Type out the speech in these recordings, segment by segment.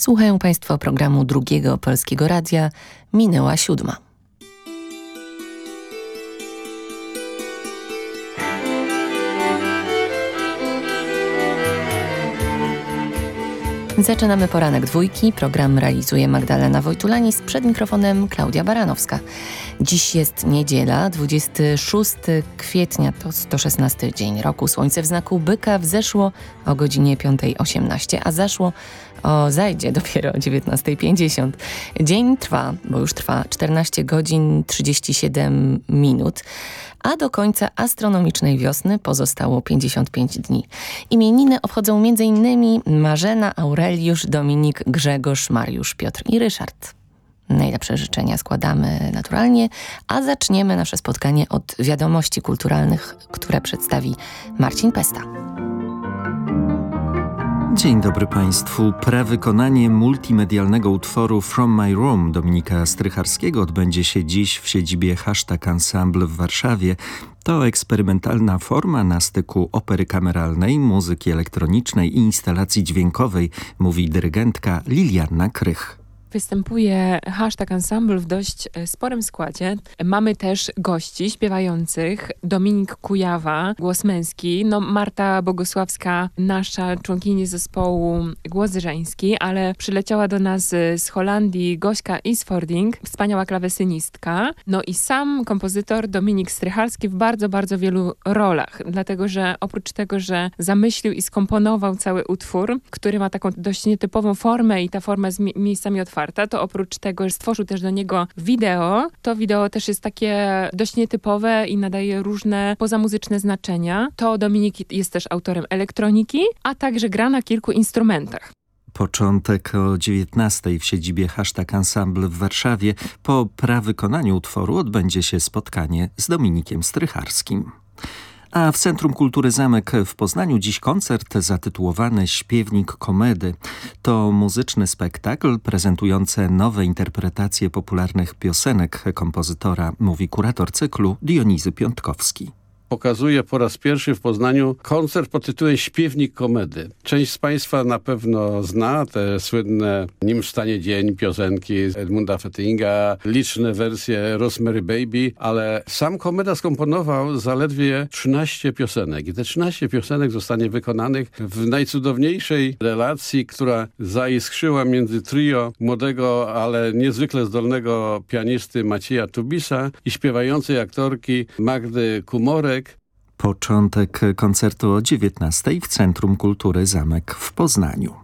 Słuchają Państwo programu Drugiego Polskiego Radia. Minęła siódma. Zaczynamy poranek dwójki. Program realizuje Magdalena Wojtulanis. Przed mikrofonem Klaudia Baranowska. Dziś jest niedziela, 26 kwietnia, to 116 dzień roku. Słońce w znaku byka wzeszło o godzinie 5.18, a zaszło o zajdzie dopiero o 19.50. Dzień trwa, bo już trwa 14 godzin 37 minut a do końca astronomicznej wiosny pozostało 55 dni. Imieniny obchodzą m.in. Marzena, Aureliusz, Dominik, Grzegorz, Mariusz, Piotr i Ryszard. Najlepsze życzenia składamy naturalnie, a zaczniemy nasze spotkanie od wiadomości kulturalnych, które przedstawi Marcin Pesta. Dzień dobry Państwu. Prewykonanie multimedialnego utworu From My Room Dominika Strycharskiego odbędzie się dziś w siedzibie Hashtag Ensemble w Warszawie. To eksperymentalna forma na styku opery kameralnej, muzyki elektronicznej i instalacji dźwiękowej, mówi dyrygentka Liliana Krych. Występuje hashtag ensemble w dość e, sporym składzie. Mamy też gości śpiewających. Dominik Kujawa, głos męski. No Marta Bogosławska, nasza członkini zespołu głos żeński, ale przyleciała do nas z Holandii Gośka Isfording, wspaniała klawesynistka. No i sam kompozytor Dominik Strychalski w bardzo, bardzo wielu rolach. Dlatego, że oprócz tego, że zamyślił i skomponował cały utwór, który ma taką dość nietypową formę i ta forma jest miejscami otwarta, to oprócz tego, że stworzył też do niego wideo, to wideo też jest takie dość nietypowe i nadaje różne pozamuzyczne znaczenia. To Dominik jest też autorem elektroniki, a także gra na kilku instrumentach. Początek o 19 w siedzibie Hashtag Ensemble w Warszawie. Po prawykonaniu utworu odbędzie się spotkanie z Dominikiem Strycharskim. A w Centrum Kultury Zamek w Poznaniu dziś koncert zatytułowany Śpiewnik Komedy. To muzyczny spektakl prezentujący nowe interpretacje popularnych piosenek kompozytora, mówi kurator cyklu Dionizy Piątkowski pokazuje po raz pierwszy w Poznaniu koncert pod tytułem Śpiewnik Komedy. Część z Państwa na pewno zna te słynne Nim wstanie dzień piosenki Edmunda Fettinga, liczne wersje Rosemary Baby, ale sam Komeda skomponował zaledwie 13 piosenek i te 13 piosenek zostanie wykonanych w najcudowniejszej relacji, która zaiskrzyła między trio młodego, ale niezwykle zdolnego pianisty Macieja Tubisa i śpiewającej aktorki Magdy Kumorek, Początek koncertu o 19 w Centrum Kultury Zamek w Poznaniu.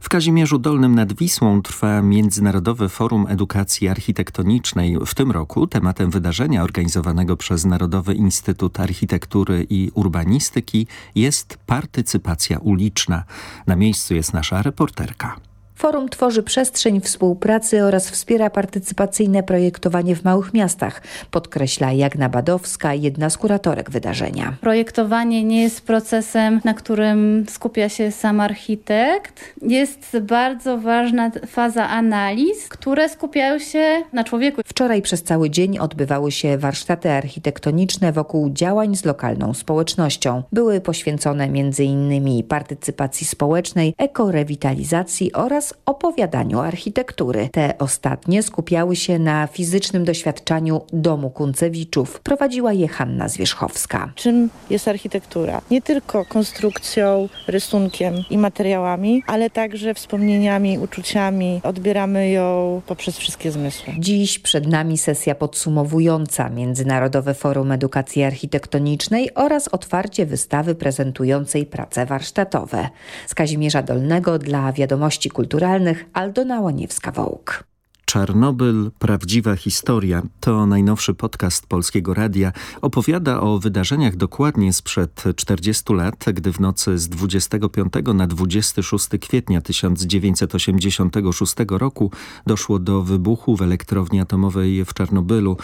W Kazimierzu Dolnym nad Wisłą trwa Międzynarodowe Forum Edukacji Architektonicznej. W tym roku tematem wydarzenia organizowanego przez Narodowy Instytut Architektury i Urbanistyki jest partycypacja uliczna. Na miejscu jest nasza reporterka. Forum tworzy przestrzeń współpracy oraz wspiera partycypacyjne projektowanie w małych miastach, podkreśla Jagna Badowska, jedna z kuratorek wydarzenia. Projektowanie nie jest procesem, na którym skupia się sam architekt. Jest bardzo ważna faza analiz, które skupiają się na człowieku. Wczoraj przez cały dzień odbywały się warsztaty architektoniczne wokół działań z lokalną społecznością. Były poświęcone m.in. partycypacji społecznej, ekorewitalizacji oraz oraz opowiadaniu architektury. Te ostatnie skupiały się na fizycznym doświadczaniu domu Kuncewiczów. Prowadziła je Hanna Zwierzchowska. Czym jest architektura? Nie tylko konstrukcją, rysunkiem i materiałami, ale także wspomnieniami, uczuciami. Odbieramy ją poprzez wszystkie zmysły. Dziś przed nami sesja podsumowująca Międzynarodowe Forum Edukacji Architektonicznej oraz otwarcie wystawy prezentującej prace warsztatowe. Z Kazimierza Dolnego dla Wiadomości Kulturalnych kulturalnych Aldona Łaniewska-Wołk. Czarnobyl Prawdziwa Historia to najnowszy podcast Polskiego Radia. Opowiada o wydarzeniach dokładnie sprzed 40 lat, gdy w nocy z 25 na 26 kwietnia 1986 roku doszło do wybuchu w elektrowni atomowej w Czarnobylu.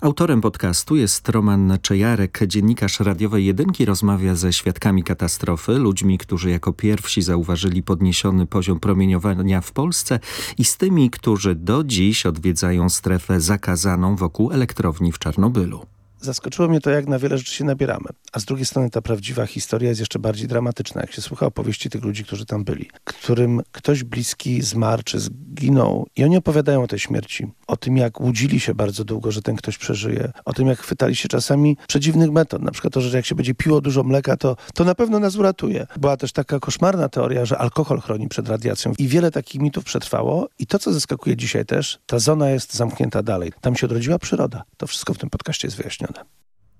Autorem podcastu jest Roman Czejarek, dziennikarz radiowej Jedynki rozmawia ze świadkami katastrofy, ludźmi, którzy jako pierwsi zauważyli podniesiony poziom promieniowania w Polsce i z tymi, którzy do dziś odwiedzają strefę zakazaną wokół elektrowni w Czarnobylu. Zaskoczyło mnie to, jak na wiele rzeczy się nabieramy. A z drugiej strony ta prawdziwa historia jest jeszcze bardziej dramatyczna. Jak się słucha opowieści tych ludzi, którzy tam byli, którym ktoś bliski zmarł czy zginął i oni opowiadają o tej śmierci, o tym, jak łudzili się bardzo długo, że ten ktoś przeżyje, o tym, jak chwytali się czasami przedziwnych metod. Na przykład to, że jak się będzie piło dużo mleka, to, to na pewno nas uratuje. Była też taka koszmarna teoria, że alkohol chroni przed radiacją i wiele takich mitów przetrwało i to, co zaskakuje dzisiaj też, ta zona jest zamknięta dalej. Tam się odrodziła przyroda. To wszystko w tym podcaście jest wyjaśnione.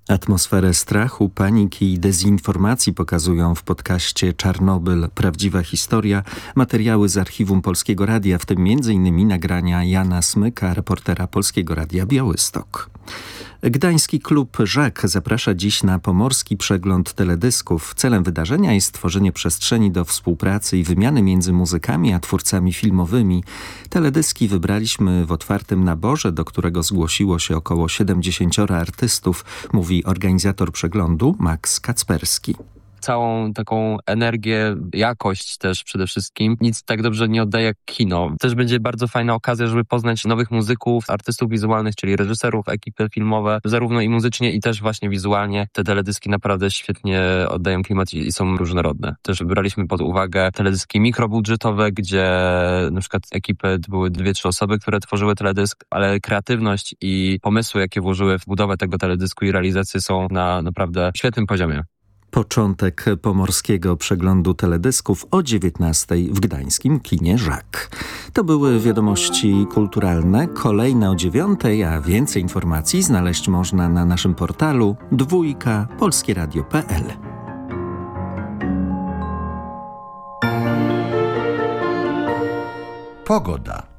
Atmosferę strachu, paniki i dezinformacji pokazują w podcaście Czarnobyl Prawdziwa Historia materiały z archiwum Polskiego Radia, w tym m.in. nagrania Jana Smyka, reportera Polskiego Radia Białystok. Gdański klub Żak zaprasza dziś na pomorski przegląd teledysków. Celem wydarzenia jest stworzenie przestrzeni do współpracy i wymiany między muzykami a twórcami filmowymi. Teledyski wybraliśmy w otwartym naborze, do którego zgłosiło się około 70 artystów, mówi organizator przeglądu Max Kacperski całą taką energię, jakość też przede wszystkim. Nic tak dobrze nie oddaje jak kino. Też będzie bardzo fajna okazja, żeby poznać nowych muzyków, artystów wizualnych, czyli reżyserów, ekipy filmowe, zarówno i muzycznie, i też właśnie wizualnie. Te teledyski naprawdę świetnie oddają klimat i są różnorodne. Też wybraliśmy pod uwagę teledyski mikrobudżetowe, gdzie na przykład ekipy były dwie, trzy osoby, które tworzyły teledysk, ale kreatywność i pomysły, jakie włożyły w budowę tego teledysku i realizację są na naprawdę świetnym poziomie. Początek pomorskiego przeglądu teledysków o 19 w gdańskim kinie Żak. To były wiadomości kulturalne, kolejne o 9, a więcej informacji znaleźć można na naszym portalu dwójka polskieradio.pl. Pogoda.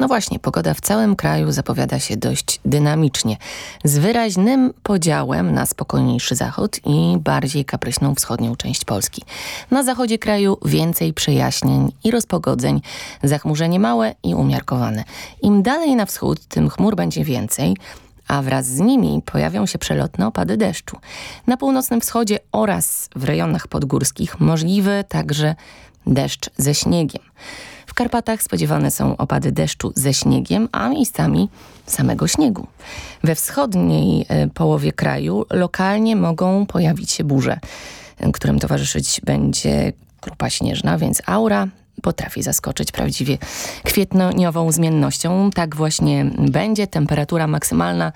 No właśnie, pogoda w całym kraju zapowiada się dość dynamicznie, z wyraźnym podziałem na spokojniejszy zachód i bardziej kapryśną wschodnią część Polski. Na zachodzie kraju więcej przejaśnień i rozpogodzeń, zachmurzenie małe i umiarkowane. Im dalej na wschód, tym chmur będzie więcej, a wraz z nimi pojawią się przelotne opady deszczu. Na północnym wschodzie oraz w rejonach podgórskich możliwy także deszcz ze śniegiem. W Karpatach spodziewane są opady deszczu ze śniegiem, a miejscami samego śniegu. We wschodniej e, połowie kraju lokalnie mogą pojawić się burze, e, którym towarzyszyć będzie grupa śnieżna, więc aura potrafi zaskoczyć prawdziwie kwietniową zmiennością. Tak właśnie będzie. Temperatura maksymalna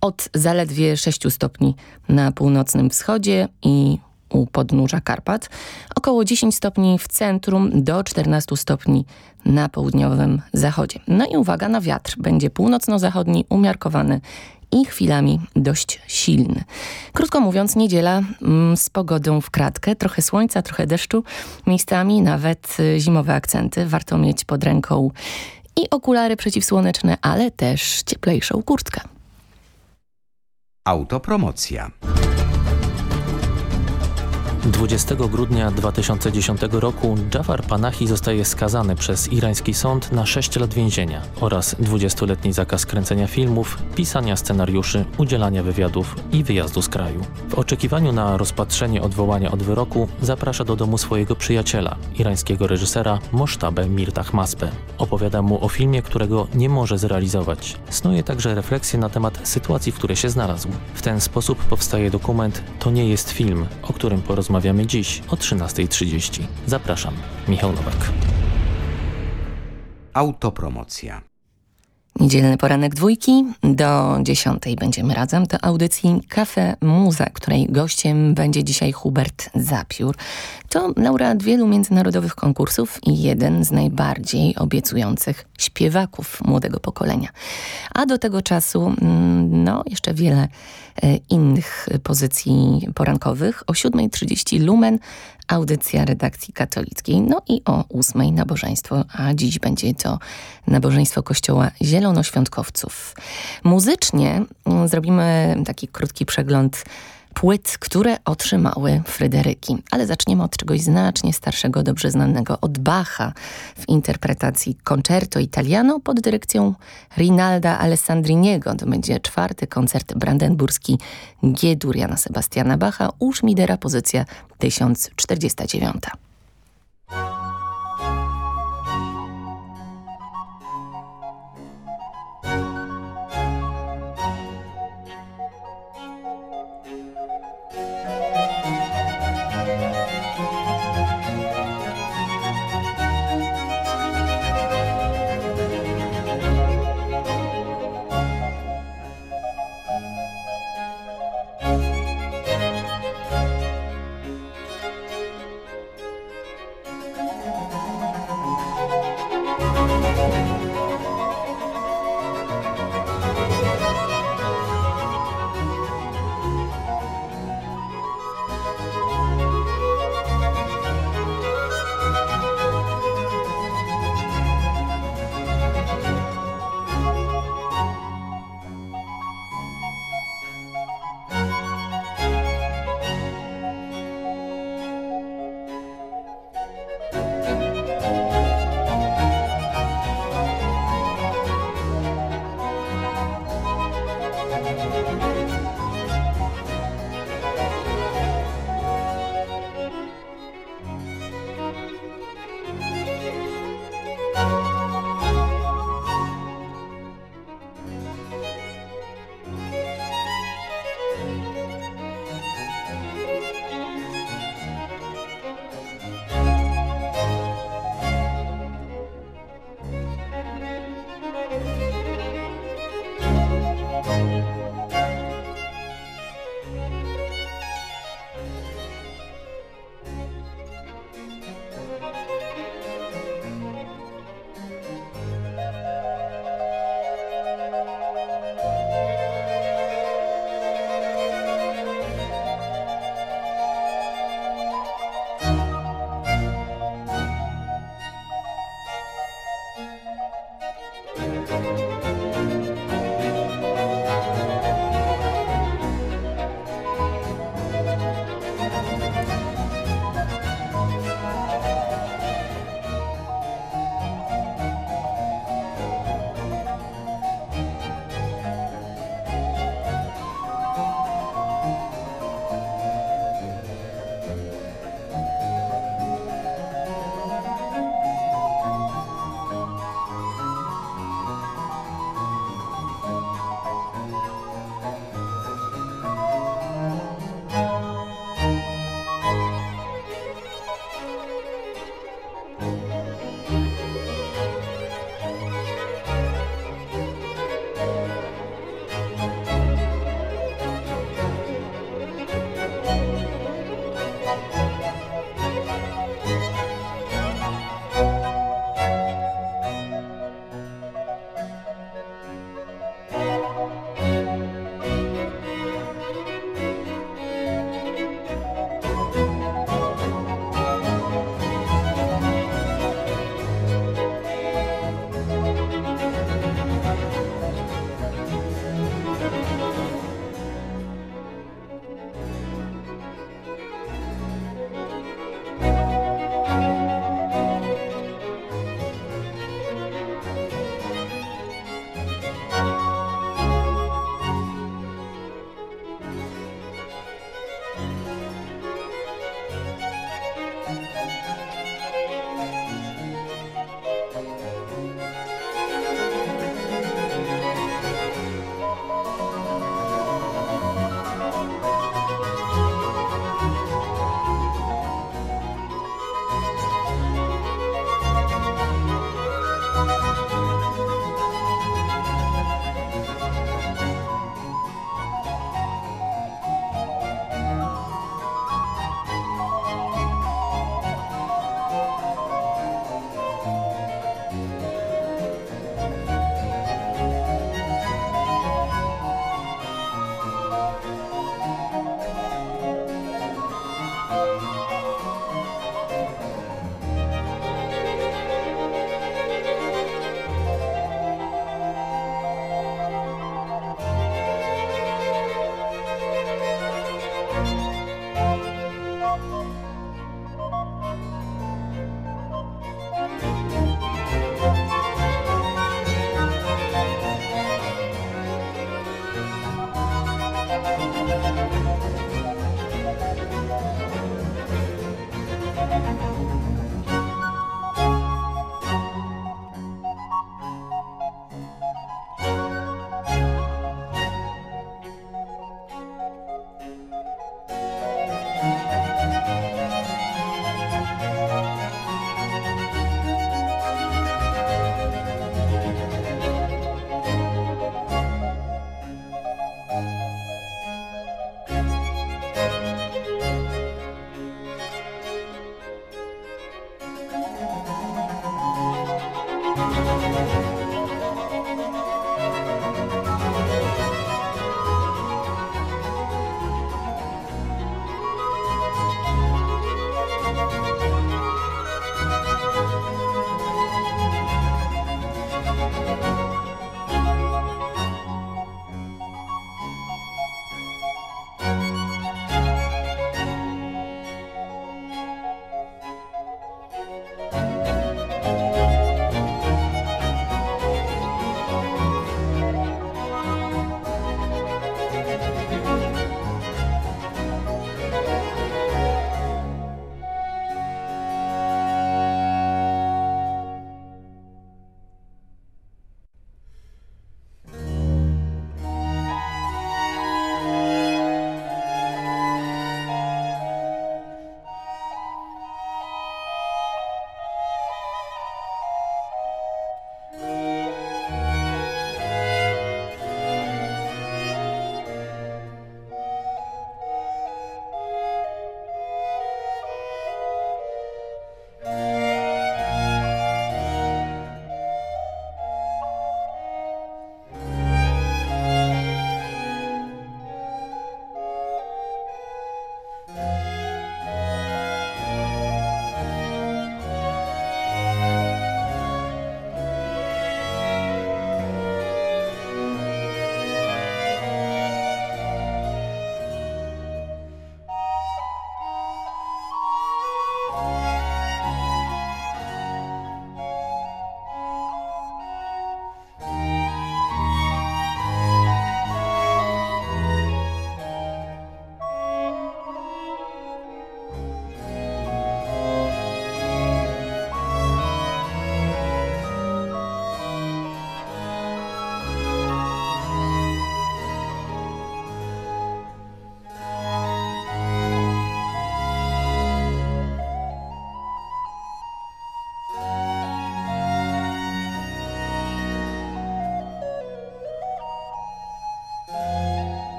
od zaledwie 6 stopni na północnym wschodzie i u podnóża Karpat, około 10 stopni w centrum do 14 stopni na południowym zachodzie. No i uwaga na wiatr, będzie północno-zachodni, umiarkowany i chwilami dość silny. Krótko mówiąc, niedziela mm, z pogodą w kratkę, trochę słońca, trochę deszczu, miejscami nawet y, zimowe akcenty. Warto mieć pod ręką i okulary przeciwsłoneczne, ale też cieplejszą kurtkę. Autopromocja. 20 grudnia 2010 roku Jafar Panahi zostaje skazany przez irański sąd na 6 lat więzienia oraz 20-letni zakaz kręcenia filmów, pisania scenariuszy, udzielania wywiadów i wyjazdu z kraju. W oczekiwaniu na rozpatrzenie odwołania od wyroku zaprasza do domu swojego przyjaciela, irańskiego reżysera Mosztabę Mirtah Masbe. Opowiada mu o filmie, którego nie może zrealizować. Snuje także refleksję na temat sytuacji, w której się znalazł. W ten sposób powstaje dokument To nie jest film, o którym porozmawiamy porozmawiamy dziś o 13.30. Zapraszam, Michał Nowak. Autopromocja. Niedzielny poranek dwójki. Do dziesiątej będziemy razem. To audycji Kafe Muza, której gościem będzie dzisiaj Hubert Zapiór. To laureat wielu międzynarodowych konkursów i jeden z najbardziej obiecujących śpiewaków młodego pokolenia. A do tego czasu, mm, no, jeszcze wiele e, innych pozycji porankowych. O 7.30 Lumen audycja redakcji katolickiej. No i o ósmej nabożeństwo, a dziś będzie to nabożeństwo Kościoła Zielonoświątkowców. Muzycznie mm, zrobimy taki krótki przegląd płyt, które otrzymały Fryderyki. Ale zaczniemy od czegoś znacznie starszego, dobrze znanego, od Bacha w interpretacji Concerto Italiano pod dyrekcją Rinalda Alessandriniego. To będzie czwarty koncert brandenburski G-dur Jana Sebastiana Bacha u Schmidera, pozycja 1049.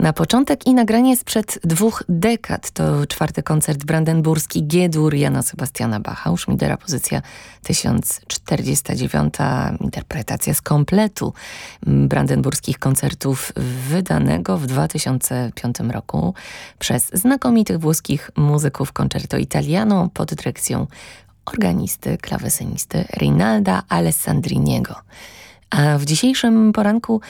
na początek i nagranie sprzed dwóch dekad. To czwarty koncert brandenburski G-dur Jana Sebastiana Bacha. U Schmidera pozycja 1049. Interpretacja z kompletu brandenburskich koncertów wydanego w 2005 roku przez znakomitych włoskich muzyków Concerto Italiano pod dyrekcją organisty, klawesynisty Rinalda Alessandriniego. A w dzisiejszym poranku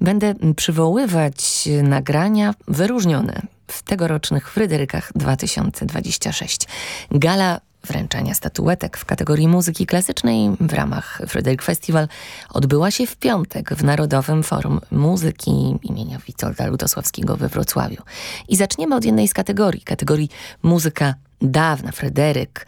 będę przywoływać nagrania wyróżnione w tegorocznych Fryderykach 2026. Gala wręczania statuetek w kategorii muzyki klasycznej w ramach Fryderyk Festival odbyła się w piątek w Narodowym Forum Muzyki imienia Witolda Lutosławskiego we Wrocławiu. I zaczniemy od jednej z kategorii, kategorii muzyka dawna Fryderyk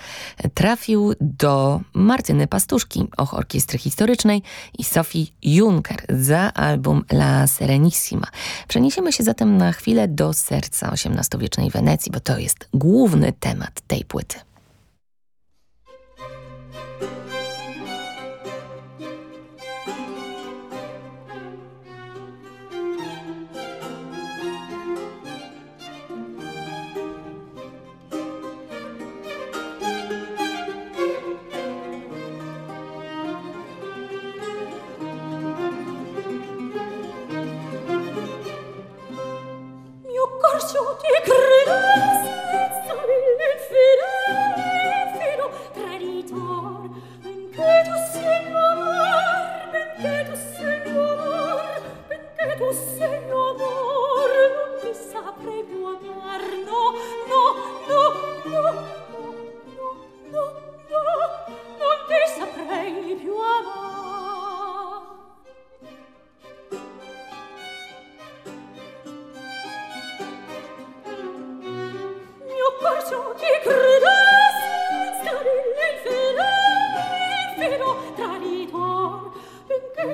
trafił do Martyny Pastuszki, och orkiestry historycznej i Sofii Juncker za album La Serenissima. Przeniesiemy się zatem na chwilę do serca XVIII-wiecznej Wenecji, bo to jest główny temat tej płyty.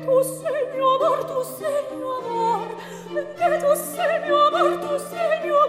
tu sei mio amor, tu sei mio amor, perché tu sei mio amor, tu sei mio amor.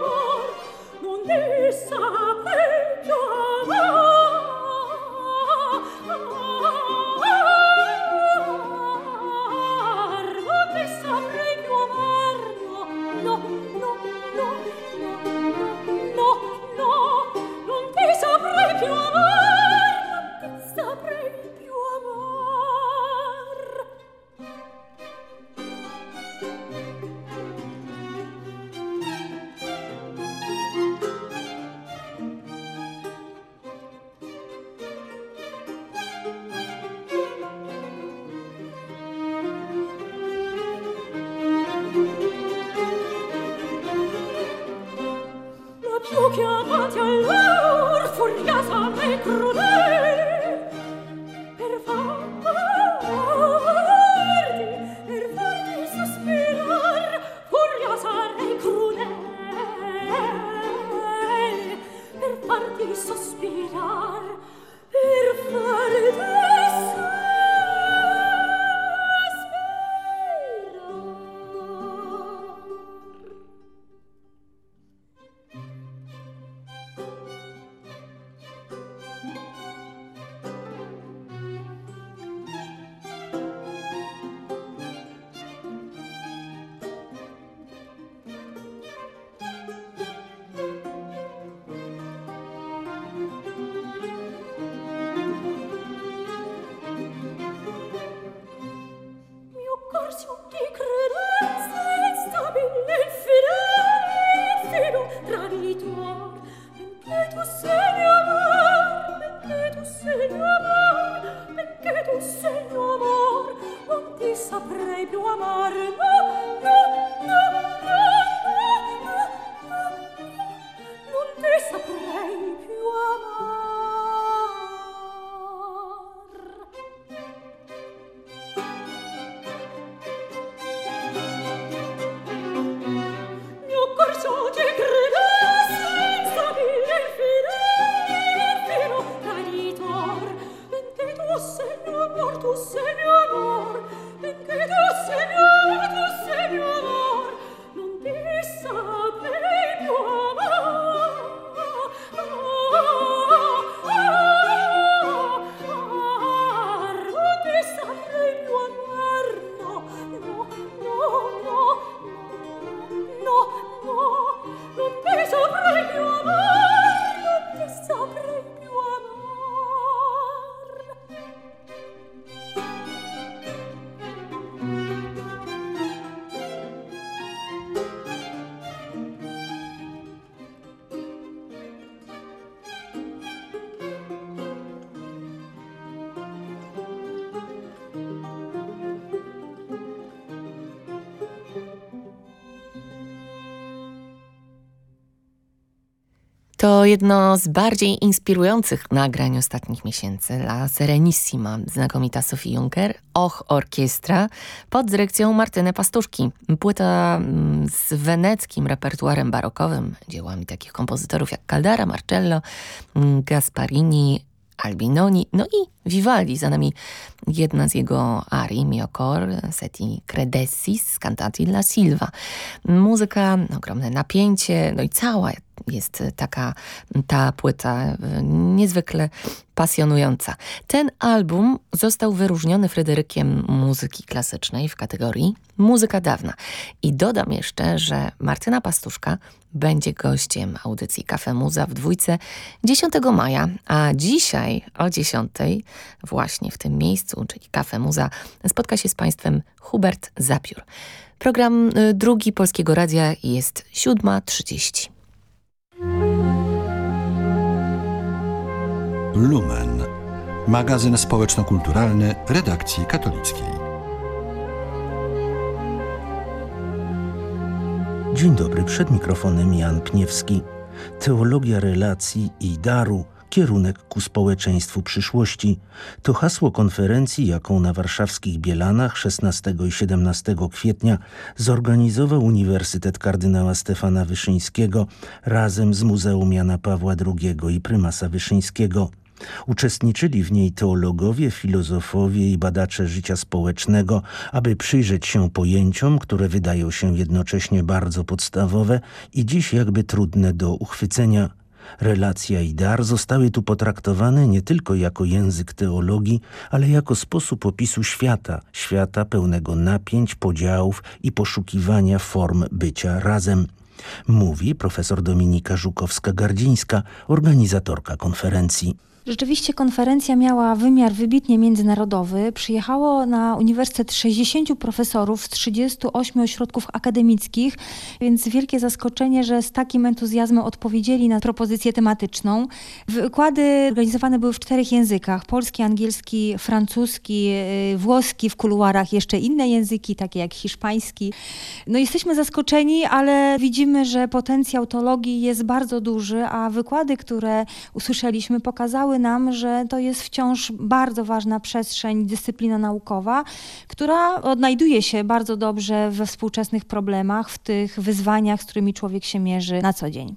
To jedno z bardziej inspirujących nagrań ostatnich miesięcy. La Serenissima, znakomita Sophie Juncker, Och Orkiestra pod dyrekcją Martyny Pastuszki. Płyta mm, z weneckim repertuarem barokowym, dziełami takich kompozytorów jak Caldara, Marcello, mm, Gasparini, Albinoni, no i Vivaldi. Za nami jedna z jego arii, Mio Cor, Seti Credessis, Cantati La Silva. Muzyka, ogromne napięcie, no i cała jest taka ta płyta niezwykle pasjonująca. Ten album został wyróżniony Fryderykiem Muzyki Klasycznej w kategorii Muzyka Dawna. I dodam jeszcze, że Martyna Pastuszka będzie gościem audycji Kafe Muza w dwójce 10 maja, a dzisiaj o 10 właśnie w tym miejscu, czyli Kafe Muza, spotka się z Państwem Hubert Zapiór. Program y, drugi Polskiego Radia jest 7.30. Lumen. Magazyn społeczno-kulturalny redakcji katolickiej. Dzień dobry, przed mikrofonem Jan Pniewski. Teologia relacji i daru – Kierunek ku społeczeństwu przyszłości to hasło konferencji, jaką na warszawskich Bielanach 16 i 17 kwietnia zorganizował Uniwersytet Kardynała Stefana Wyszyńskiego razem z Muzeum Jana Pawła II i Prymasa Wyszyńskiego. Uczestniczyli w niej teologowie, filozofowie i badacze życia społecznego, aby przyjrzeć się pojęciom, które wydają się jednocześnie bardzo podstawowe i dziś jakby trudne do uchwycenia. Relacja i dar zostały tu potraktowane nie tylko jako język teologii, ale jako sposób opisu świata, świata pełnego napięć, podziałów i poszukiwania form bycia razem. Mówi profesor Dominika Żukowska-Gardzińska, organizatorka konferencji. Rzeczywiście konferencja miała wymiar wybitnie międzynarodowy. Przyjechało na uniwersytet 60 profesorów z 38 ośrodków akademickich, więc wielkie zaskoczenie, że z takim entuzjazmem odpowiedzieli na propozycję tematyczną. Wykłady organizowane były w czterech językach: polski, angielski, francuski, y, włoski, w kuluarach jeszcze inne języki, takie jak hiszpański. No jesteśmy zaskoczeni, ale widzimy, że potencjał teologii jest bardzo duży, a wykłady, które usłyszeliśmy, pokazały nam, że to jest wciąż bardzo ważna przestrzeń, dyscyplina naukowa, która odnajduje się bardzo dobrze we współczesnych problemach, w tych wyzwaniach, z którymi człowiek się mierzy na co dzień.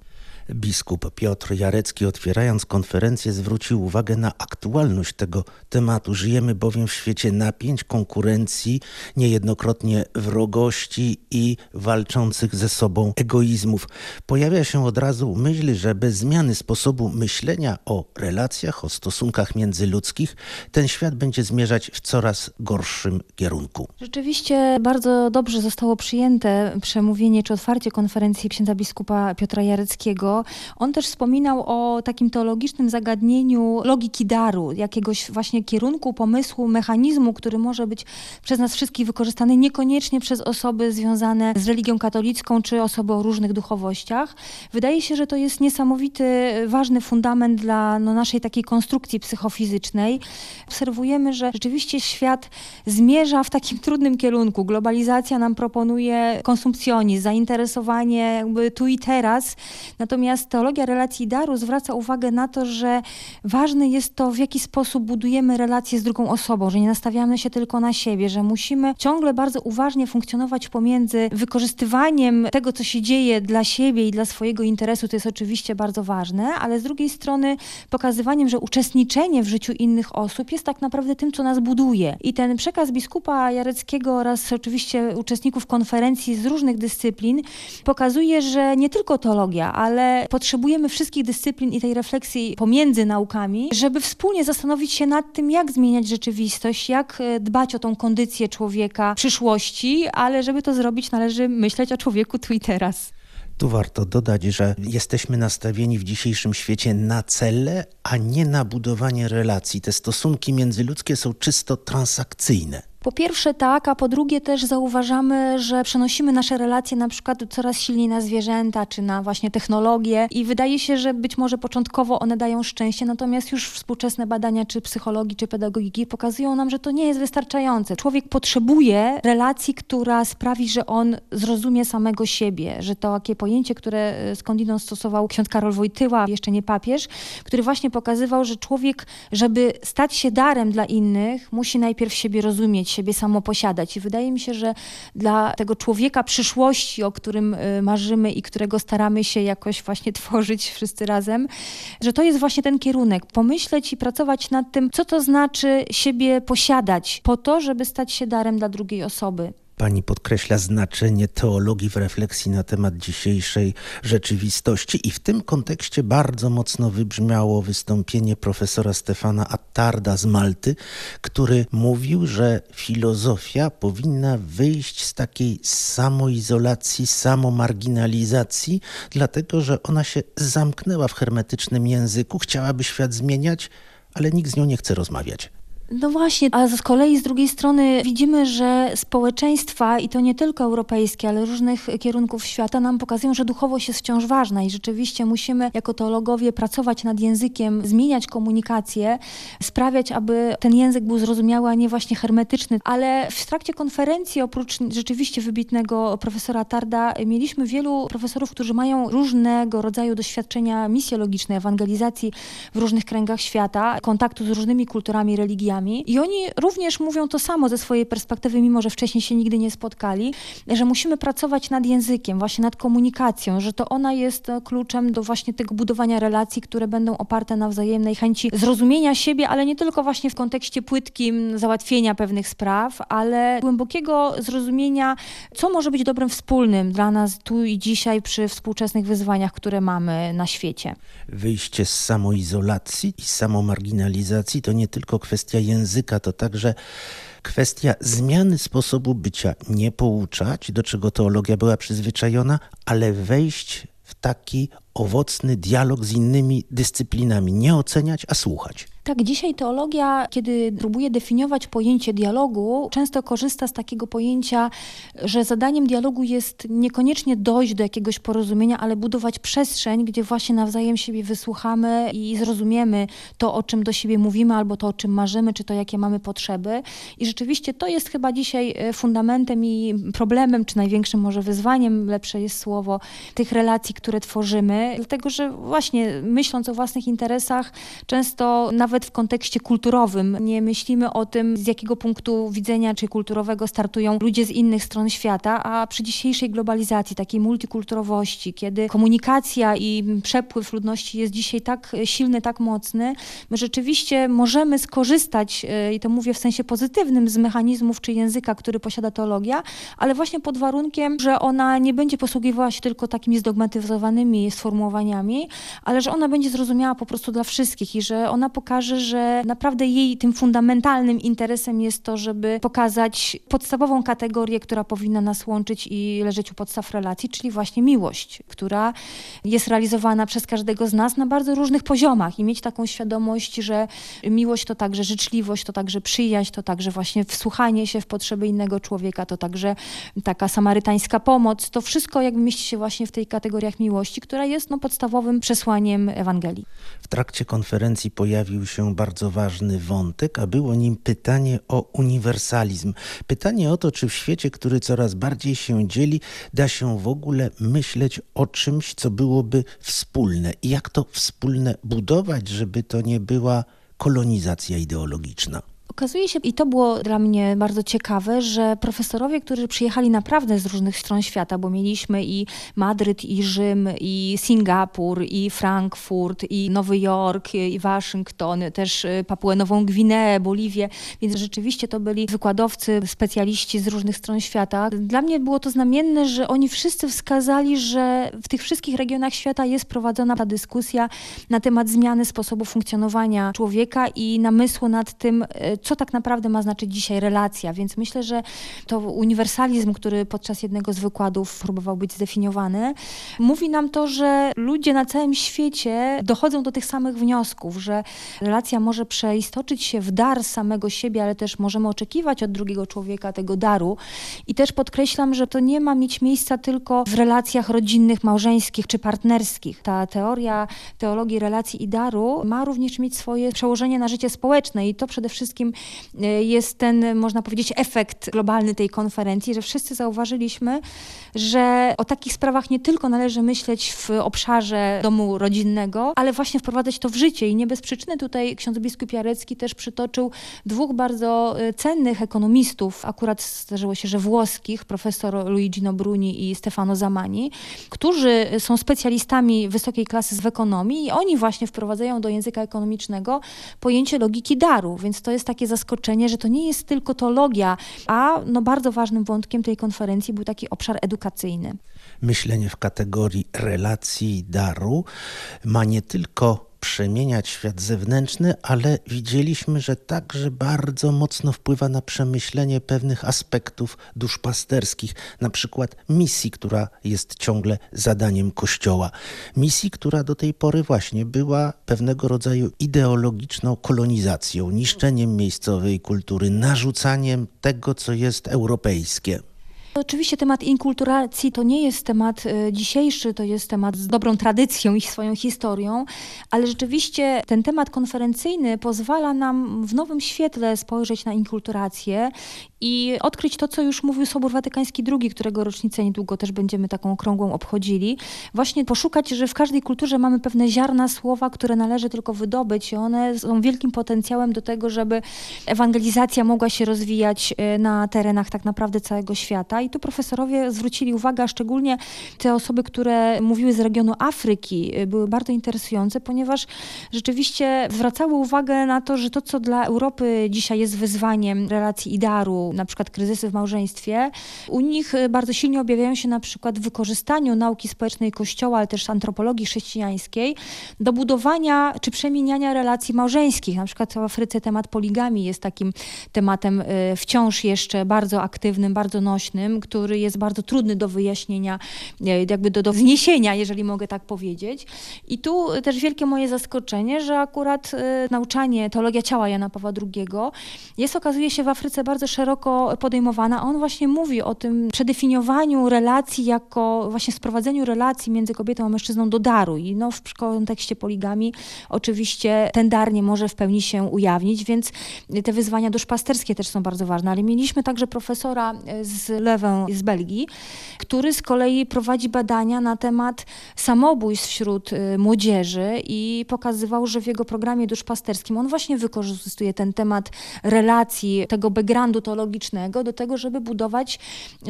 Biskup Piotr Jarecki otwierając konferencję zwrócił uwagę na aktualność tego tematu. Żyjemy bowiem w świecie napięć, konkurencji, niejednokrotnie wrogości i walczących ze sobą egoizmów. Pojawia się od razu myśl, że bez zmiany sposobu myślenia o relacjach, o stosunkach międzyludzkich, ten świat będzie zmierzać w coraz gorszym kierunku. Rzeczywiście bardzo dobrze zostało przyjęte przemówienie czy otwarcie konferencji księdza biskupa Piotra Jareckiego on też wspominał o takim teologicznym zagadnieniu logiki daru, jakiegoś właśnie kierunku, pomysłu, mechanizmu, który może być przez nas wszystkich wykorzystany niekoniecznie przez osoby związane z religią katolicką czy osoby o różnych duchowościach. Wydaje się, że to jest niesamowity, ważny fundament dla no, naszej takiej konstrukcji psychofizycznej. Obserwujemy, że rzeczywiście świat zmierza w takim trudnym kierunku. Globalizacja nam proponuje konsumpcjonizm, zainteresowanie jakby tu i teraz. Natomiast Natomiast teologia relacji daru zwraca uwagę na to, że ważne jest to, w jaki sposób budujemy relacje z drugą osobą, że nie nastawiamy się tylko na siebie, że musimy ciągle bardzo uważnie funkcjonować pomiędzy wykorzystywaniem tego, co się dzieje dla siebie i dla swojego interesu, to jest oczywiście bardzo ważne, ale z drugiej strony pokazywaniem, że uczestniczenie w życiu innych osób jest tak naprawdę tym, co nas buduje. I ten przekaz biskupa Jareckiego oraz oczywiście uczestników konferencji z różnych dyscyplin pokazuje, że nie tylko teologia, ale potrzebujemy wszystkich dyscyplin i tej refleksji pomiędzy naukami, żeby wspólnie zastanowić się nad tym, jak zmieniać rzeczywistość, jak e, dbać o tą kondycję człowieka przyszłości, ale żeby to zrobić, należy myśleć o człowieku tu i teraz. Tu warto dodać, że jesteśmy nastawieni w dzisiejszym świecie na cele, a nie na budowanie relacji. Te stosunki międzyludzkie są czysto transakcyjne. Po pierwsze tak, a po drugie też zauważamy, że przenosimy nasze relacje na przykład coraz silniej na zwierzęta, czy na właśnie technologię i wydaje się, że być może początkowo one dają szczęście, natomiast już współczesne badania czy psychologii, czy pedagogiki pokazują nam, że to nie jest wystarczające. Człowiek potrzebuje relacji, która sprawi, że on zrozumie samego siebie, że to takie pojęcie, które e, skądinąd stosował ksiądz Karol Wojtyła, jeszcze nie papież, który właśnie pokazywał, że człowiek, żeby stać się darem dla innych, musi najpierw siebie rozumieć, siebie samo posiadać. I wydaje mi się, że dla tego człowieka przyszłości, o którym y, marzymy i którego staramy się jakoś właśnie tworzyć wszyscy razem, że to jest właśnie ten kierunek. Pomyśleć i pracować nad tym, co to znaczy siebie posiadać, po to, żeby stać się darem dla drugiej osoby. Pani podkreśla znaczenie teologii w refleksji na temat dzisiejszej rzeczywistości i w tym kontekście bardzo mocno wybrzmiało wystąpienie profesora Stefana Attarda z Malty, który mówił, że filozofia powinna wyjść z takiej samoizolacji, samomarginalizacji, dlatego że ona się zamknęła w hermetycznym języku, chciałaby świat zmieniać, ale nikt z nią nie chce rozmawiać. No właśnie, a z kolei z drugiej strony widzimy, że społeczeństwa, i to nie tylko europejskie, ale różnych kierunków świata, nam pokazują, że duchowość jest wciąż ważna i rzeczywiście musimy jako teologowie pracować nad językiem, zmieniać komunikację, sprawiać, aby ten język był zrozumiały, a nie właśnie hermetyczny. Ale w trakcie konferencji, oprócz rzeczywiście wybitnego profesora Tarda, mieliśmy wielu profesorów, którzy mają różnego rodzaju doświadczenia misjologiczne, ewangelizacji w różnych kręgach świata, kontaktu z różnymi kulturami, religiami. I oni również mówią to samo ze swojej perspektywy, mimo że wcześniej się nigdy nie spotkali, że musimy pracować nad językiem, właśnie nad komunikacją, że to ona jest e, kluczem do właśnie tego budowania relacji, które będą oparte na wzajemnej chęci zrozumienia siebie, ale nie tylko właśnie w kontekście płytkim załatwienia pewnych spraw, ale głębokiego zrozumienia, co może być dobrem wspólnym dla nas tu i dzisiaj przy współczesnych wyzwaniach, które mamy na świecie. Wyjście z samoizolacji i samomarginalizacji to nie tylko kwestia języka to także kwestia zmiany sposobu bycia. Nie pouczać, do czego teologia była przyzwyczajona, ale wejść w taki owocny dialog z innymi dyscyplinami. Nie oceniać, a słuchać. Tak, dzisiaj teologia, kiedy próbuje definiować pojęcie dialogu, często korzysta z takiego pojęcia, że zadaniem dialogu jest niekoniecznie dojść do jakiegoś porozumienia, ale budować przestrzeń, gdzie właśnie nawzajem siebie wysłuchamy i zrozumiemy to, o czym do siebie mówimy, albo to, o czym marzymy, czy to, jakie mamy potrzeby. I rzeczywiście to jest chyba dzisiaj e, fundamentem i problemem, czy największym może wyzwaniem, lepsze jest słowo, tych relacji, które tworzymy, dlatego że właśnie myśląc o własnych interesach, często nawet nawet w kontekście kulturowym. Nie myślimy o tym, z jakiego punktu widzenia czy kulturowego startują ludzie z innych stron świata, a przy dzisiejszej globalizacji, takiej multikulturowości, kiedy komunikacja i przepływ ludności jest dzisiaj tak silny, tak mocny, my rzeczywiście możemy skorzystać, e, i to mówię w sensie pozytywnym, z mechanizmów czy języka, który posiada teologia, ale właśnie pod warunkiem, że ona nie będzie posługiwała się tylko takimi zdogmatyzowanymi sformułowaniami, ale że ona będzie zrozumiała po prostu dla wszystkich i że ona pokaże, pokaże, że naprawdę jej tym fundamentalnym interesem jest to, żeby pokazać podstawową kategorię, która powinna nas łączyć i leżeć u podstaw relacji, czyli właśnie miłość, która jest realizowana przez każdego z nas na bardzo różnych poziomach i mieć taką świadomość, że miłość to także życzliwość, to także przyjaźń, to także właśnie wsłuchanie się w potrzeby innego człowieka, to także taka samarytańska pomoc. To wszystko jakby mieści się właśnie w tej kategoriach miłości, która jest no, podstawowym przesłaniem Ewangelii. W trakcie konferencji pojawił się bardzo ważny wątek, a było nim pytanie o uniwersalizm. Pytanie o to, czy w świecie, który coraz bardziej się dzieli, da się w ogóle myśleć o czymś, co byłoby wspólne i jak to wspólne budować, żeby to nie była kolonizacja ideologiczna. Okazuje się, i to było dla mnie bardzo ciekawe, że profesorowie, którzy przyjechali naprawdę z różnych stron świata, bo mieliśmy i Madryt, i Rzym, i Singapur, i Frankfurt, i Nowy Jork, i Waszyngton, też y, Papuę Nową Gwineę, Boliwię, więc rzeczywiście to byli wykładowcy, specjaliści z różnych stron świata. Dla mnie było to znamienne, że oni wszyscy wskazali, że w tych wszystkich regionach świata jest prowadzona ta dyskusja na temat zmiany sposobu funkcjonowania człowieka i namysłu nad tym, y, co tak naprawdę ma znaczyć dzisiaj relacja. Więc myślę, że to uniwersalizm, który podczas jednego z wykładów próbował być zdefiniowany, mówi nam to, że ludzie na całym świecie dochodzą do tych samych wniosków, że relacja może przeistoczyć się w dar samego siebie, ale też możemy oczekiwać od drugiego człowieka tego daru. I też podkreślam, że to nie ma mieć miejsca tylko w relacjach rodzinnych, małżeńskich czy partnerskich. Ta teoria teologii relacji i daru ma również mieć swoje przełożenie na życie społeczne i to przede wszystkim e, jest ten, można powiedzieć, efekt globalny tej konferencji, że wszyscy zauważyliśmy, że o takich sprawach nie tylko należy myśleć w obszarze domu rodzinnego, ale właśnie wprowadzać to w życie. I nie bez przyczyny tutaj ksiądz biskup Jarecki też przytoczył dwóch bardzo e, cennych ekonomistów, akurat zdarzyło się, że włoskich, profesor Luigi Nobruni i Stefano Zamani, którzy są specjalistami wysokiej klasy w ekonomii i oni właśnie wprowadzają do języka ekonomicznego pojęcie logiki daru, więc to jest takie zaskoczenie, że to nie jest tylko teologia, a no bardzo ważnym wątkiem tej konferencji był taki obszar edukacyjny. Myślenie w kategorii relacji daru ma nie tylko przemieniać świat zewnętrzny, ale widzieliśmy, że także bardzo mocno wpływa na przemyślenie pewnych aspektów duszpasterskich, na przykład misji, która jest ciągle zadaniem Kościoła. Misji, która do tej pory właśnie była pewnego rodzaju ideologiczną kolonizacją, niszczeniem miejscowej kultury, narzucaniem tego, co jest europejskie. Oczywiście temat inkulturacji to nie jest temat e, dzisiejszy, to jest temat z dobrą tradycją i swoją historią, ale rzeczywiście ten temat konferencyjny pozwala nam w nowym świetle spojrzeć na inkulturację i odkryć to, co już mówił Sobór Watykański II, którego rocznicę niedługo też będziemy taką okrągłą obchodzili. Właśnie poszukać, że w każdej kulturze mamy pewne ziarna słowa, które należy tylko wydobyć i one są wielkim potencjałem do tego, żeby ewangelizacja mogła się rozwijać e, na terenach tak naprawdę całego świata. I tu profesorowie zwrócili uwagę, a szczególnie te osoby, które mówiły z regionu Afryki, y, były bardzo interesujące, ponieważ rzeczywiście zwracały uwagę na to, że to, co dla Europy dzisiaj jest wyzwaniem relacji i daru, na przykład kryzysy w małżeństwie, u nich y, bardzo silnie objawiają się na przykład w wykorzystaniu nauki społecznej Kościoła, ale też antropologii chrześcijańskiej do budowania czy przemieniania relacji małżeńskich. Na przykład w Afryce temat poligami jest takim tematem y, wciąż jeszcze bardzo aktywnym, bardzo nośnym, który jest bardzo trudny do wyjaśnienia, e, jakby do, do zniesienia, jeżeli mogę tak powiedzieć. I tu też wielkie moje zaskoczenie, że akurat y, nauczanie teologia ciała Jana Pawła II jest, okazuje się, w Afryce bardzo szeroko podejmowana. On właśnie mówi o tym przedefiniowaniu relacji jako właśnie sprowadzeniu relacji między kobietą a mężczyzną do daru. I no, w kontekście poligami oczywiście ten dar nie może w pełni się ujawnić, więc te wyzwania duszpasterskie też są bardzo ważne. Ale mieliśmy także profesora z Z Belgii, który z kolei prowadzi badania na temat samobójstw wśród y, młodzieży i pokazywał, że w jego programie duszpasterskim on właśnie wykorzystuje ten temat relacji, tego backgroundu teologicznego do tego, żeby budować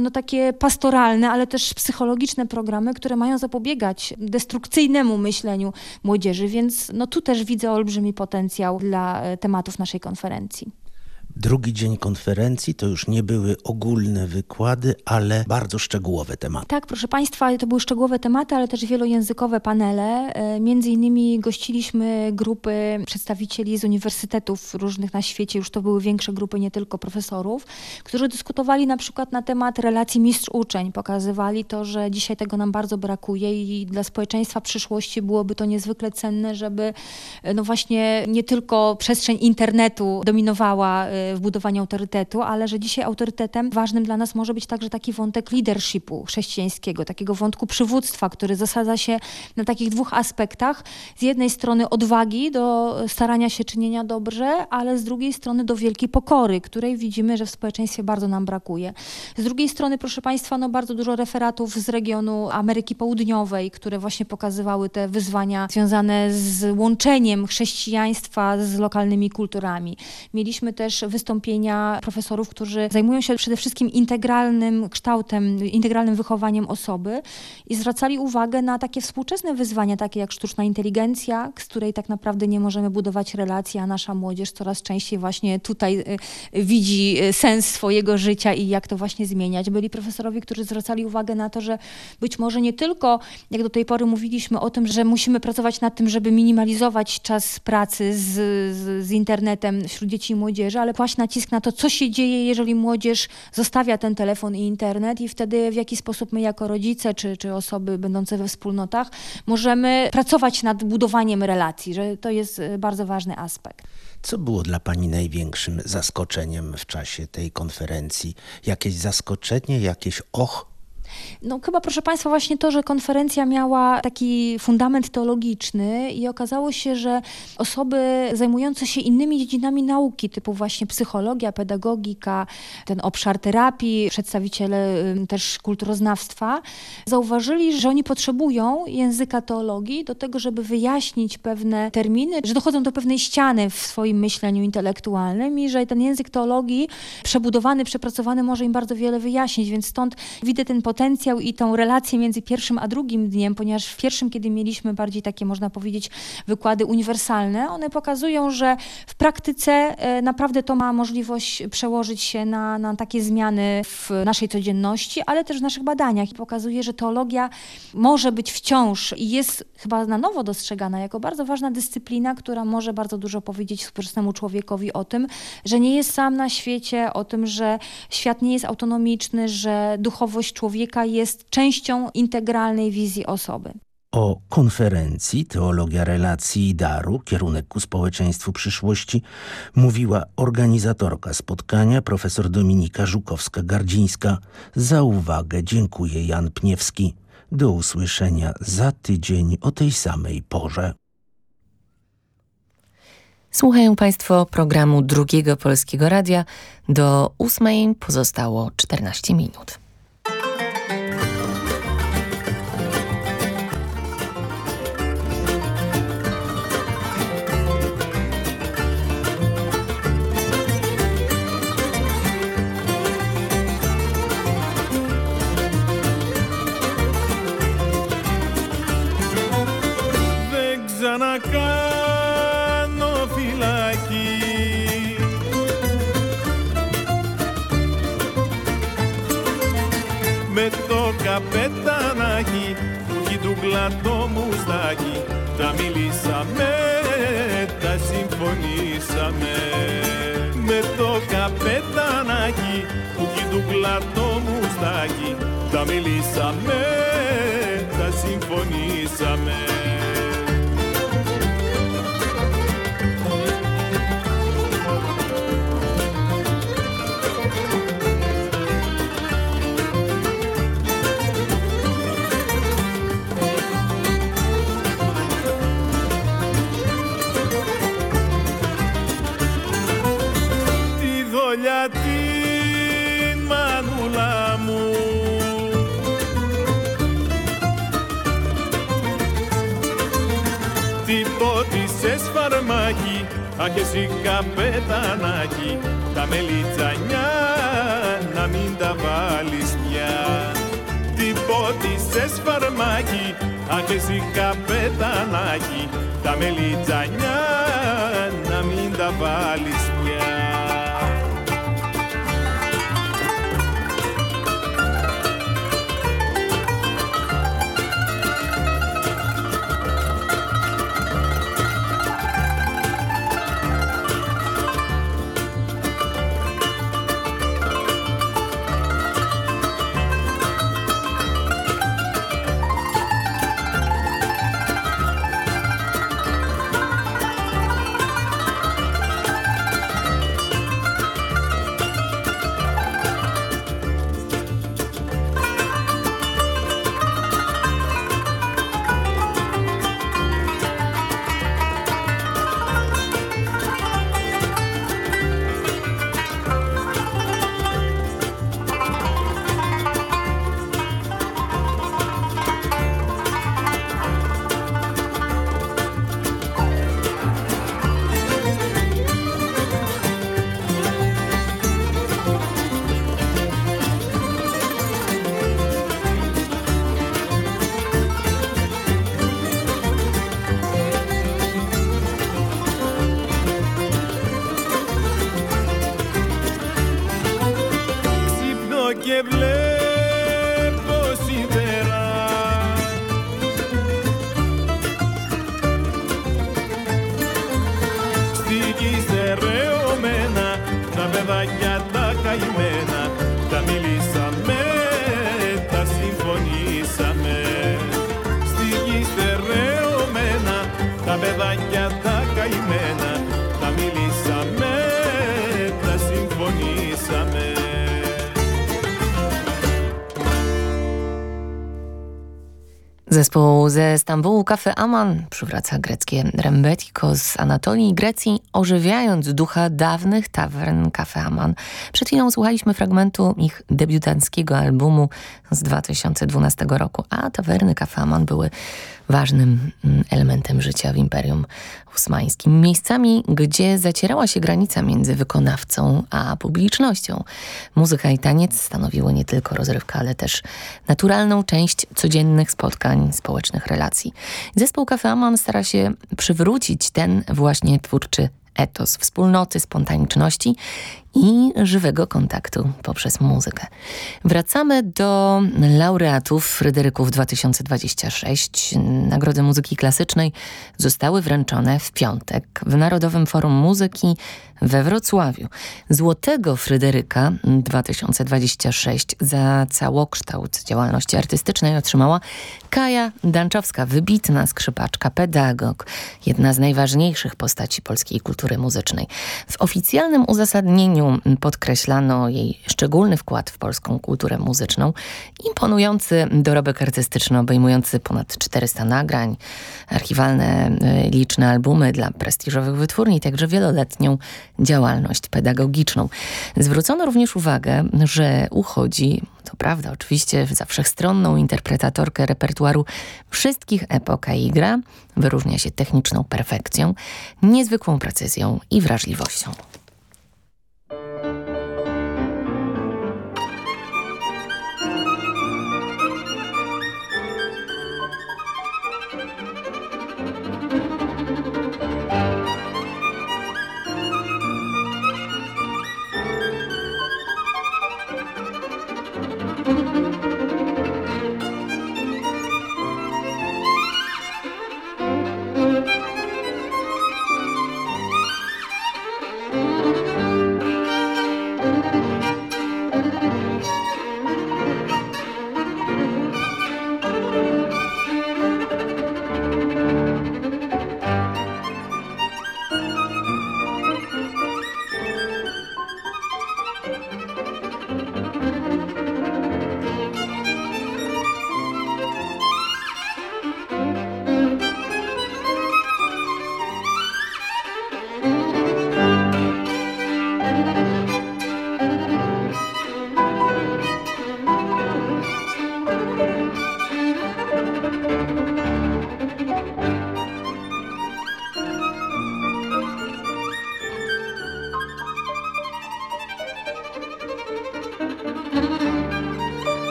no, takie pastoralne, ale też psychologiczne programy, które mają zapobiegać destrukcyjnemu myśleniu młodzieży, więc no, tu też widzę olbrzymi potencjał dla e, tematów naszej konferencji. Drugi dzień konferencji to już nie były ogólne wykłady, ale bardzo szczegółowe tematy. Tak, proszę Państwa, to były szczegółowe tematy, ale też wielojęzykowe panele. E, między innymi gościliśmy grupy przedstawicieli z uniwersytetów różnych na świecie, już to były większe grupy, nie tylko profesorów, którzy dyskutowali na przykład na temat relacji mistrz-uczeń. Pokazywali to, że dzisiaj tego nam bardzo brakuje i dla społeczeństwa przyszłości byłoby to niezwykle cenne, żeby e, no właśnie nie tylko przestrzeń internetu dominowała e, w budowaniu autorytetu, ale że dzisiaj autorytetem ważnym dla nas może być także taki wątek leadershipu chrześcijańskiego, takiego wątku przywództwa, który zasadza się na takich dwóch aspektach. Z jednej strony odwagi do starania się czynienia dobrze, ale z drugiej strony do wielkiej pokory, której widzimy, że w społeczeństwie bardzo nam brakuje. Z drugiej strony, proszę Państwa, no bardzo dużo referatów z regionu Ameryki Południowej, które właśnie pokazywały te wyzwania związane z łączeniem chrześcijaństwa z lokalnymi kulturami. Mieliśmy też wystąpienia profesorów, którzy zajmują się przede wszystkim integralnym kształtem, integralnym wychowaniem osoby i zwracali uwagę na takie współczesne wyzwania, takie jak sztuczna inteligencja, z której tak naprawdę nie możemy budować relacji, a nasza młodzież coraz częściej właśnie tutaj y, widzi y, sens swojego życia i jak to właśnie zmieniać. Byli profesorowie, którzy zwracali uwagę na to, że być może nie tylko, jak do tej pory mówiliśmy o tym, że musimy pracować nad tym, żeby minimalizować czas pracy z, z, z internetem wśród dzieci i młodzieży, ale kłaść nacisk na to, co się dzieje, jeżeli młodzież zostawia ten telefon i internet i wtedy w jaki sposób my jako rodzice czy, czy osoby będące we wspólnotach możemy pracować nad budowaniem relacji, że to jest y, bardzo ważny aspekt. Co było dla Pani największym zaskoczeniem w czasie tej konferencji? Jakieś zaskoczenie, jakieś och, no chyba proszę Państwa właśnie to, że konferencja miała taki fundament teologiczny i okazało się, że osoby zajmujące się innymi dziedzinami nauki, typu właśnie psychologia, pedagogika, ten obszar terapii, przedstawiciele też kulturoznawstwa, zauważyli, że oni potrzebują języka teologii do tego, żeby wyjaśnić pewne terminy, że dochodzą do pewnej ściany w swoim myśleniu intelektualnym i że ten język teologii przebudowany, przepracowany może im bardzo wiele wyjaśnić, więc stąd widzę ten potencjał potencjał i tą relację między pierwszym a drugim dniem, ponieważ w pierwszym, kiedy mieliśmy bardziej takie, można powiedzieć, wykłady uniwersalne, one pokazują, że w praktyce e, naprawdę to ma możliwość przełożyć się na, na takie zmiany w naszej codzienności, ale też w naszych badaniach. I pokazuje, że teologia może być wciąż i jest chyba na nowo dostrzegana jako bardzo ważna dyscyplina, która może bardzo dużo powiedzieć współczesnemu człowiekowi o tym, że nie jest sam na świecie, o tym, że świat nie jest autonomiczny, że duchowość człowieka jest częścią integralnej wizji osoby. O konferencji Teologia Relacji i Daru, kierunek ku społeczeństwu przyszłości, mówiła organizatorka spotkania profesor Dominika Żukowska-Gardzińska. Za uwagę dziękuję Jan Pniewski. Do usłyszenia za tydzień o tej samej porze. Słuchają Państwo programu Drugiego Polskiego Radia. Do ósmej pozostało 14 minut. ξανακάνω φυλακή. Με το καπετανάκι και του κλατό μουστάκι τα μιλήσαμε, τα συμφωνήσαμε. Με το καπετανάκι και του κλατό μουστάκι τα μιλήσαμε, Αχ εσύ καπετανάκι, τα μελιτζανιά να μην τα βάλεις πια. Την πότισες φαρμάκι, αχ εσύ καπετανάκι, τα μελιτζανιά να μην τα βάλεις ze Stambułu Cafe Aman przywraca greckie rembetiko z Anatolii i Grecji, ożywiając ducha dawnych tawern Cafe Aman. Przed chwilą słuchaliśmy fragmentu ich debiutanckiego albumu z 2012 roku, a tawerny Cafe Aman były ważnym mm, elementem życia w Imperium Osmańskim. Miejscami, gdzie zacierała się granica między wykonawcą a publicznością. Muzyka i taniec stanowiły nie tylko rozrywkę, ale też naturalną część codziennych spotkań, społecznych relacji. Zespół Cafe Aman stara się przywrócić ten właśnie twórczy etos wspólnoty, spontaniczności i żywego kontaktu poprzez muzykę. Wracamy do laureatów Fryderyków 2026. Nagrody Muzyki Klasycznej zostały wręczone w piątek w Narodowym Forum Muzyki we Wrocławiu. Złotego Fryderyka 2026 za całokształt działalności artystycznej otrzymała Kaja Danczowska, wybitna skrzypaczka, pedagog, jedna z najważniejszych postaci polskiej kultury muzycznej. W oficjalnym uzasadnieniu podkreślano jej szczególny wkład w polską kulturę muzyczną, imponujący dorobek artystyczny obejmujący ponad 400 nagrań, archiwalne y, liczne albumy dla prestiżowych wytwórni, także wieloletnią działalność pedagogiczną. Zwrócono również uwagę, że uchodzi, to prawda oczywiście, za wszechstronną interpretatorkę repertuaru wszystkich epok i gra, wyróżnia się techniczną perfekcją, niezwykłą precyzją i wrażliwością.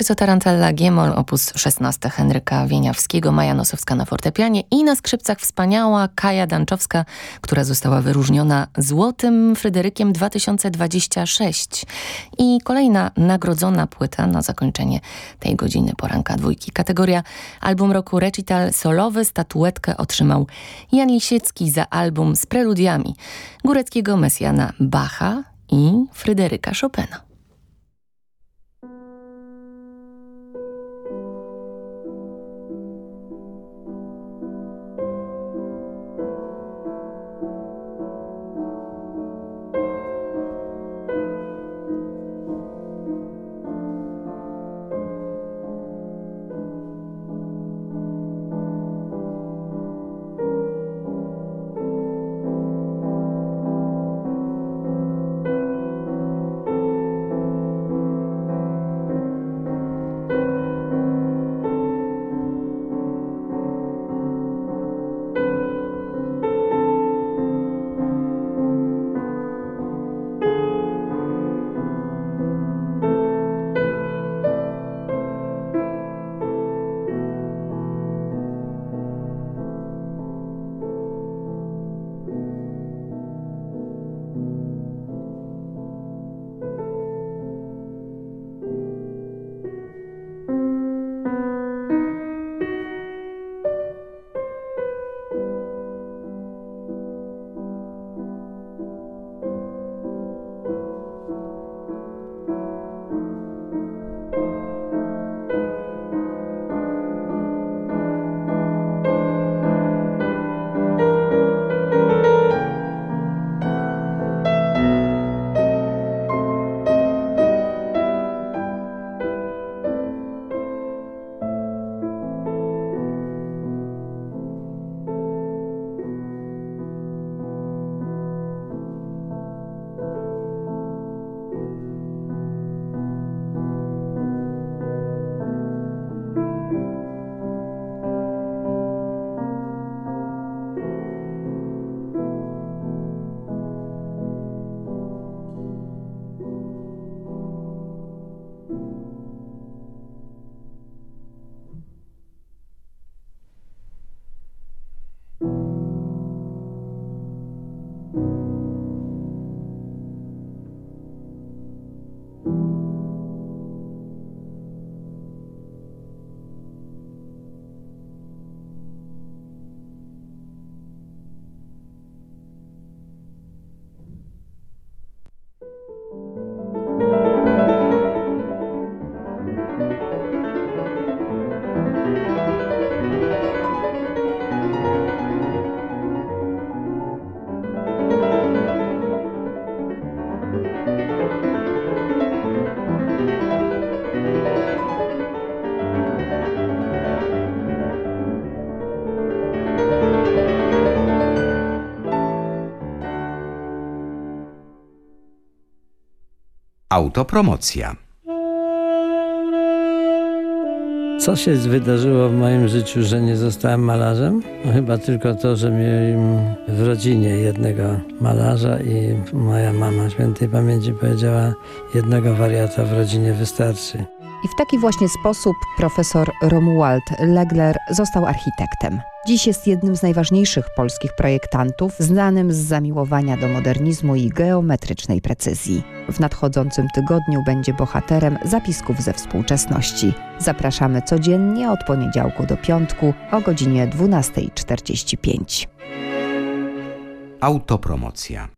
Scherzo Tarantella Giemol op. 16 Henryka Wieniawskiego, Maja Nosowska na fortepianie i na skrzypcach wspaniała Kaja Danczowska, która została wyróżniona Złotym Fryderykiem 2026. I kolejna nagrodzona płyta na zakończenie tej godziny poranka dwójki. Kategoria Album Roku Recital Solowy statuetkę otrzymał Jan Lisiecki za album z preludiami góreckiego Mesjana Bacha i Fryderyka Chopina. Autopromocja. Co się wydarzyło w moim życiu, że nie zostałem malarzem? No chyba tylko to, że miałem w rodzinie jednego malarza i moja mama świętej pamięci powiedziała, jednego wariata w rodzinie wystarczy. I w taki właśnie sposób profesor Romuald Legler został architektem. Dziś jest jednym z najważniejszych polskich projektantów, znanym z zamiłowania do modernizmu i geometrycznej precyzji. W nadchodzącym tygodniu będzie bohaterem zapisków ze współczesności. Zapraszamy codziennie od poniedziałku do piątku o godzinie 12.45. Autopromocja.